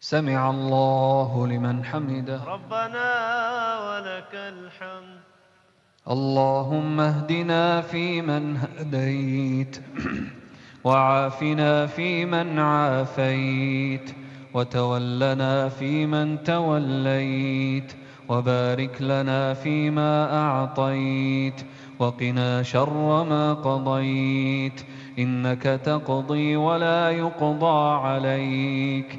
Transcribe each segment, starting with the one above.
سمع الله لمن حمده. ربنا ولك الحمد. اللهم اهدنا فيمن هديت وعافنا فيمن عافيت وتولنا فيمن توليت وبارك لنا فيما أعطيت وقنا شر ما قضيت إنك تقضي ولا يقضى عليك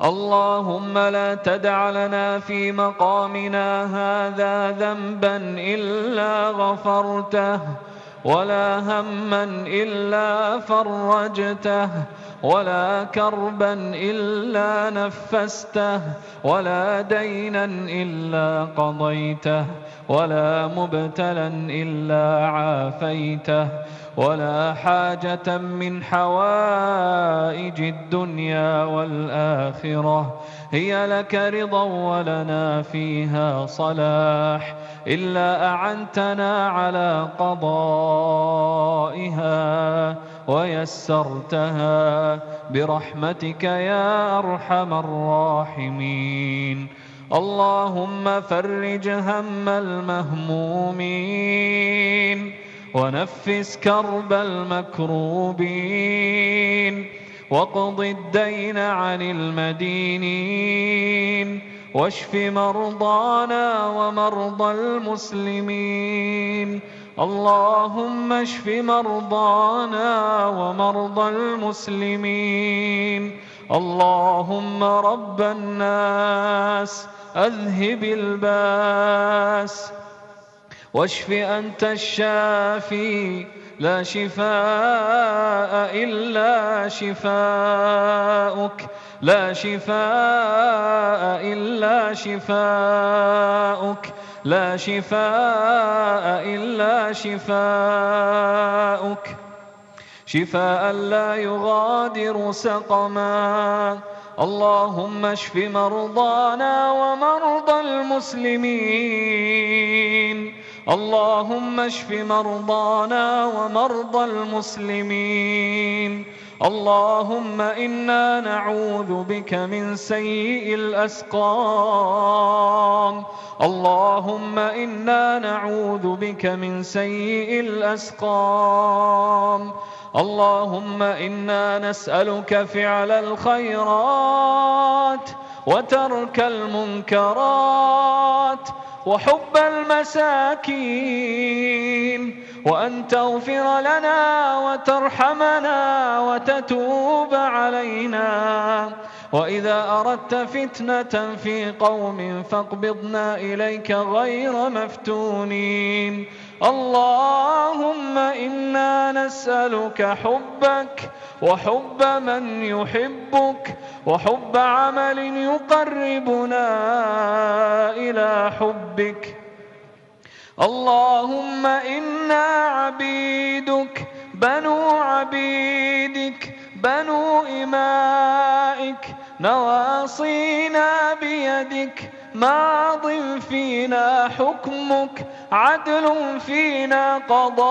اللهم لا تدع لنا في مقامنا هذا ذنبا إلا غفرته ولا هما إلا فرجته ولا كربا إلا نفسته ولا دينا إلا قضيته ولا مبتلا إلا عافيته. ولا حاجة من حوائج الدنيا والآخرة. هي لك رضا ولنا فيها صلاح. إلا أعنتنا على قضائها ويسرتها. برحمتك يا أرحم الراحمين. اللهم فرج هم المهمومين. ونفس كرب المكروبين واقض الدين عن المدينين واشف مرضانا ومرضى المسلمين اللهم اشف مرضانا ومرضى المسلمين اللهم رب الناس أذهب الباس واشف أنت الشافي لا شفاء إلا شفاؤك. لا شفاء إلا شفاؤك. لا شفاء إلا شفاؤك. شفاء لا يغادر سقما. اللهم اشف مرضانا ومرضى المسلمين. اللهم اشف مرضانا ومرضى المسلمين. اللهم إنا نعوذ بك من سيء الأسقام. اللهم إنا نعوذ بك من سيء الأسقام. اللهم إنا نسألك فعل الخيرات وترك المنكرات وحب المساكين وأن تغفر لنا وترحمنا وتتوب علينا. وإذا أردت فتنة في قوم فاقبضنا إليك غير مفتونين. اللهم إنا نسألك حبك وحب من يحبك وحب عمل يقربنا إلى حبك. اللهم إنا عبيدك بنو عبيدك بنو إمائك. نواصينا بيدك ماض فينا حكمك عدل فينا قضاؤك.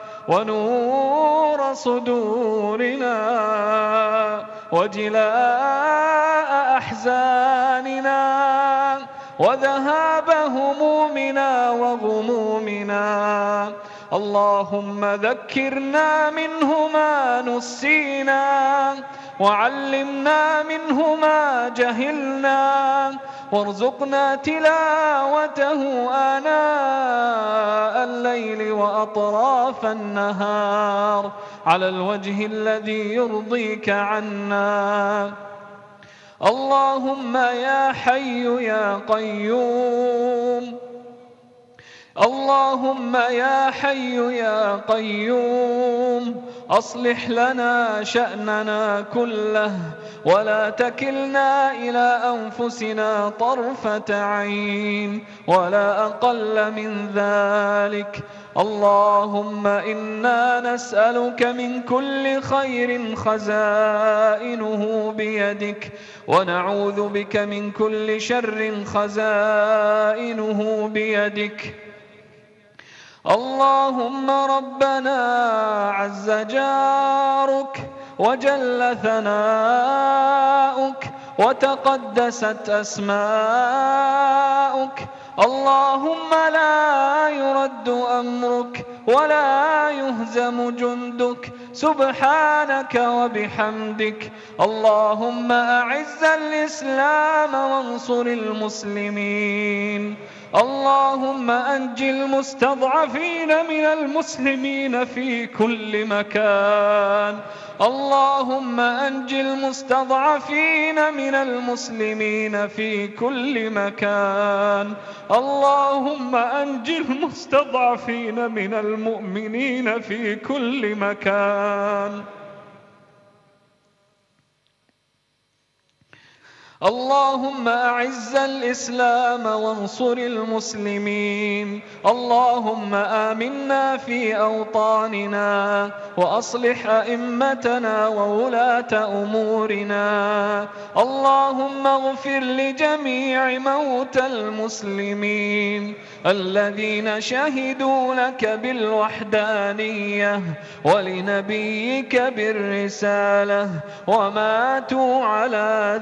ونور صدورنا وجلاء أحزاننا وذهاب همومنا وغمومنا. اللهم ذكرنا منه ما نسينا وعلمنا منه ما جهلنا. وارزقنا تلاوته آناء الليل وأطراف النهار على الوجه الذي يرضيك عنا. اللهم يا حي يا قيوم. اللهم يا حي يا قيوم أصلح لنا شأننا كله ولا تكلنا إلى أنفسنا طرفة عين ولا أقل من ذلك. اللهم إنا نسألك من كل خير خزائنه بيدك ونعوذ بك من كل شر خزائنه بيدك. اللهم ربنا عز جارك وجل ثناؤك وتقدست أسماؤك. اللهم لا يرد أمرك ولا يهزم جندك. سبحانك وبحمدك. اللهم أعز الإسلام وانصر المسلمين. اللهم أنج المستضعفين من المسلمين في كل مكان. اللهم أنج المستضعفين من المسلمين في كل مكان. اللهم أنج المستضعفين من المؤمنين في كل مكان. السلام اللهم أعز الإسلام وانصر المسلمين. اللهم آمنا في أوطاننا وأصلح أئمتنا وولاة أمورنا. اللهم اغفر لجميع موتى المسلمين الذين شهدوا لك بالوحدانية ولنبيك بالرسالة وماتوا على